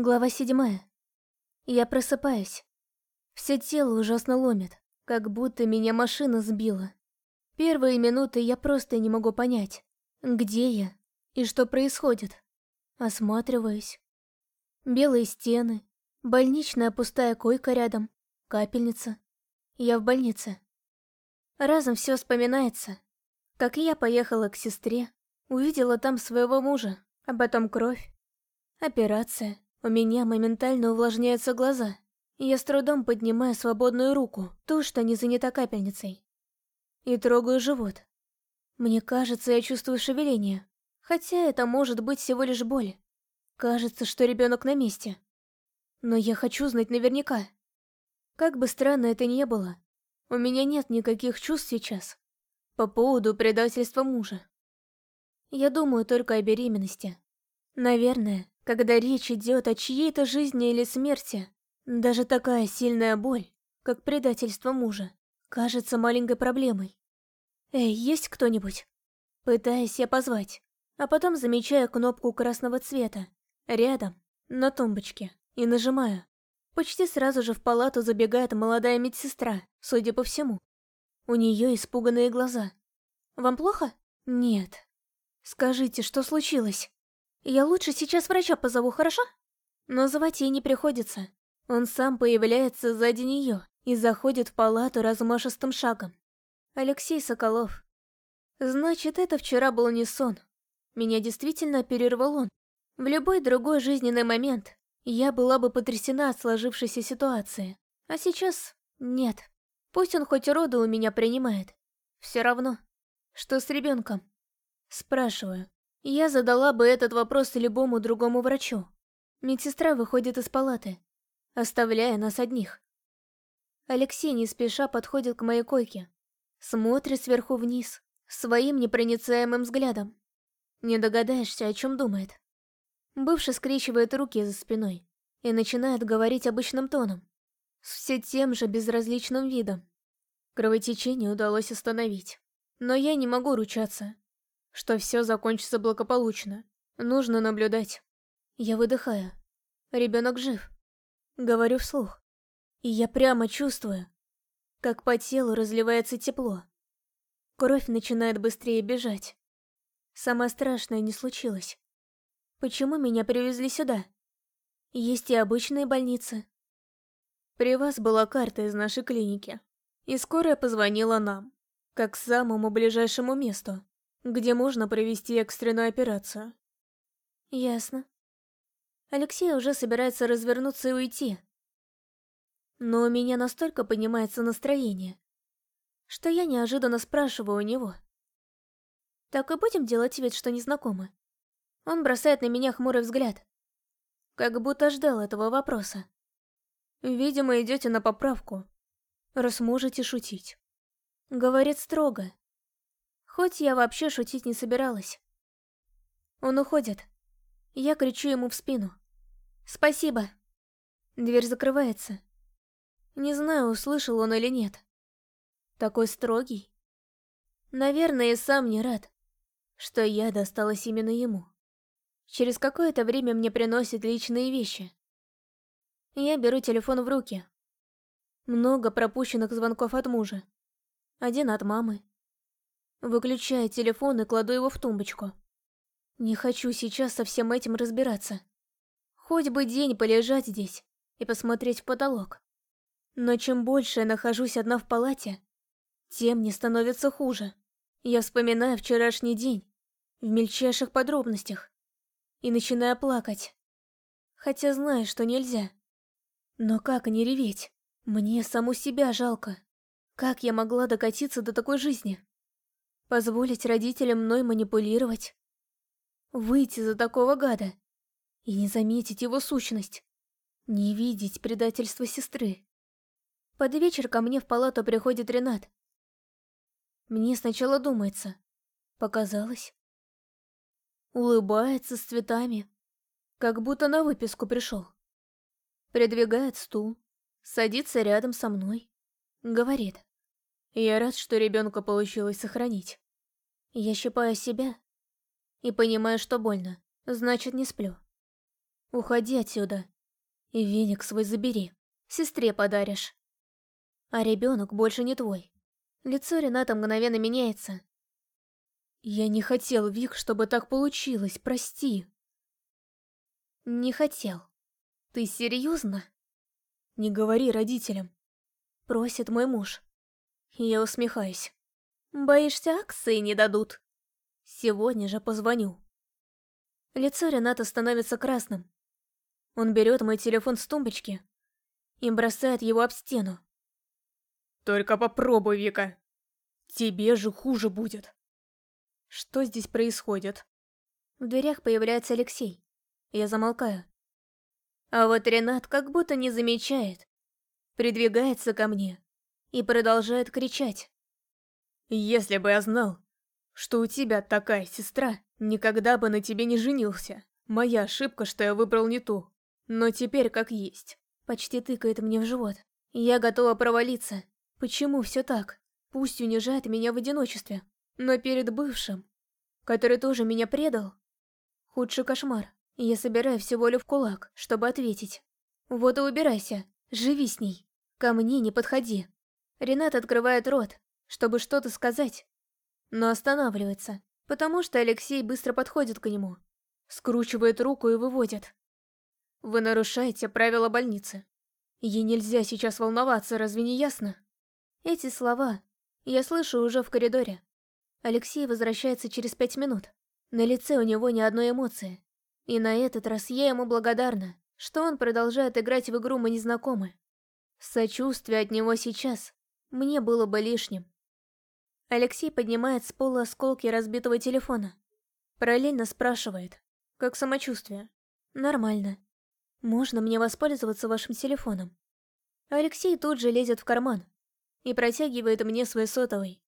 Глава седьмая. Я просыпаюсь. Все тело ужасно ломит, как будто меня машина сбила. Первые минуты я просто не могу понять, где я и что происходит. Осматриваюсь. Белые стены, больничная пустая койка рядом, капельница. Я в больнице. Разом все вспоминается, как я поехала к сестре, увидела там своего мужа, а потом кровь, операция. У меня моментально увлажняются глаза. Я с трудом поднимаю свободную руку, ту, что не занята капельницей. И трогаю живот. Мне кажется, я чувствую шевеление. Хотя это может быть всего лишь боль. Кажется, что ребенок на месте. Но я хочу знать наверняка. Как бы странно это ни было, у меня нет никаких чувств сейчас. По поводу предательства мужа. Я думаю только о беременности. Наверное, когда речь идет о чьей-то жизни или смерти, даже такая сильная боль, как предательство мужа, кажется маленькой проблемой. «Эй, есть кто-нибудь?» Пытаюсь я позвать, а потом замечаю кнопку красного цвета, рядом, на тумбочке, и нажимаю. Почти сразу же в палату забегает молодая медсестра, судя по всему. У нее испуганные глаза. «Вам плохо?» «Нет». «Скажите, что случилось?» Я лучше сейчас врача позову, хорошо? Но звать ей не приходится. Он сам появляется сзади нее и заходит в палату размашистым шагом. Алексей Соколов. Значит, это вчера был не сон. Меня действительно оперировал он. В любой другой жизненный момент я была бы потрясена от сложившейся ситуации. А сейчас нет. Пусть он хоть роды у меня принимает. Все равно. Что с ребенком? Спрашиваю. Я задала бы этот вопрос любому другому врачу. Медсестра выходит из палаты, оставляя нас одних. Алексей не спеша подходит к моей койке, смотрит сверху вниз, своим непроницаемым взглядом. Не догадаешься, о чем думает. Бывший скрещивает руки за спиной и начинает говорить обычным тоном, с все тем же безразличным видом. Кровотечение удалось остановить, но я не могу ручаться, что все закончится благополучно. Нужно наблюдать. Я выдыхаю. Ребенок жив. Говорю вслух. И я прямо чувствую, как по телу разливается тепло. Кровь начинает быстрее бежать. Самое страшное не случилось. Почему меня привезли сюда? Есть и обычные больницы. При вас была карта из нашей клиники, и скорая позвонила нам, как к самому ближайшему месту где можно провести экстренную операцию. Ясно. Алексей уже собирается развернуться и уйти. Но у меня настолько поднимается настроение, что я неожиданно спрашиваю у него. Так и будем делать вид, что незнакомы. Он бросает на меня хмурый взгляд, как будто ждал этого вопроса. Видимо, идете на поправку, раз можете шутить. Говорит строго, Хоть я вообще шутить не собиралась. Он уходит. Я кричу ему в спину. «Спасибо!» Дверь закрывается. Не знаю, услышал он или нет. Такой строгий. Наверное, и сам не рад, что я досталась именно ему. Через какое-то время мне приносят личные вещи. Я беру телефон в руки. Много пропущенных звонков от мужа. Один от мамы, Выключаю телефон и кладу его в тумбочку. Не хочу сейчас со всем этим разбираться. Хоть бы день полежать здесь и посмотреть в потолок. Но чем больше я нахожусь одна в палате, тем мне становится хуже. Я вспоминаю вчерашний день в мельчайших подробностях и начинаю плакать. Хотя знаю, что нельзя. Но как не реветь? Мне саму себя жалко. Как я могла докатиться до такой жизни? Позволить родителям мной манипулировать. Выйти за такого гада. И не заметить его сущность. Не видеть предательства сестры. Под вечер ко мне в палату приходит Ренат. Мне сначала думается. Показалось. Улыбается с цветами. Как будто на выписку пришел. Придвигает стул. Садится рядом со мной. Говорит. Я рад, что ребенка получилось сохранить. Я щипаю себя и понимаю, что больно, значит не сплю. Уходи отсюда. И веник свой забери. Сестре подаришь. А ребенок больше не твой. Лицо Рената мгновенно меняется. Я не хотел, Вик, чтобы так получилось, прости. Не хотел. Ты серьезно? Не говори родителям. Просит мой муж. Я усмехаюсь. Боишься, акции не дадут? Сегодня же позвоню. Лицо Рената становится красным. Он берет мой телефон с тумбочки и бросает его об стену. Только попробуй, Вика. Тебе же хуже будет. Что здесь происходит? В дверях появляется Алексей. Я замолкаю. А вот Ренат как будто не замечает. Придвигается ко мне и продолжает кричать. Если бы я знал, что у тебя такая сестра, никогда бы на тебе не женился. Моя ошибка, что я выбрал не ту. Но теперь как есть. Почти тыкает мне в живот. Я готова провалиться. Почему все так? Пусть унижает меня в одиночестве. Но перед бывшим, который тоже меня предал, худший кошмар. Я собираю всю волю в кулак, чтобы ответить. Вот и убирайся, живи с ней. Ко мне не подходи. Ренат открывает рот, чтобы что-то сказать, но останавливается, потому что Алексей быстро подходит к нему, скручивает руку и выводит. Вы нарушаете правила больницы. Ей нельзя сейчас волноваться, разве не ясно? Эти слова я слышу уже в коридоре. Алексей возвращается через пять минут. На лице у него ни одной эмоции. И на этот раз я ему благодарна, что он продолжает играть в игру «Мы незнакомы». Сочувствие от него сейчас мне было бы лишним. Алексей поднимает с пола осколки разбитого телефона. Параллельно спрашивает, как самочувствие. Нормально. Можно мне воспользоваться вашим телефоном? Алексей тут же лезет в карман и протягивает мне свой сотовый.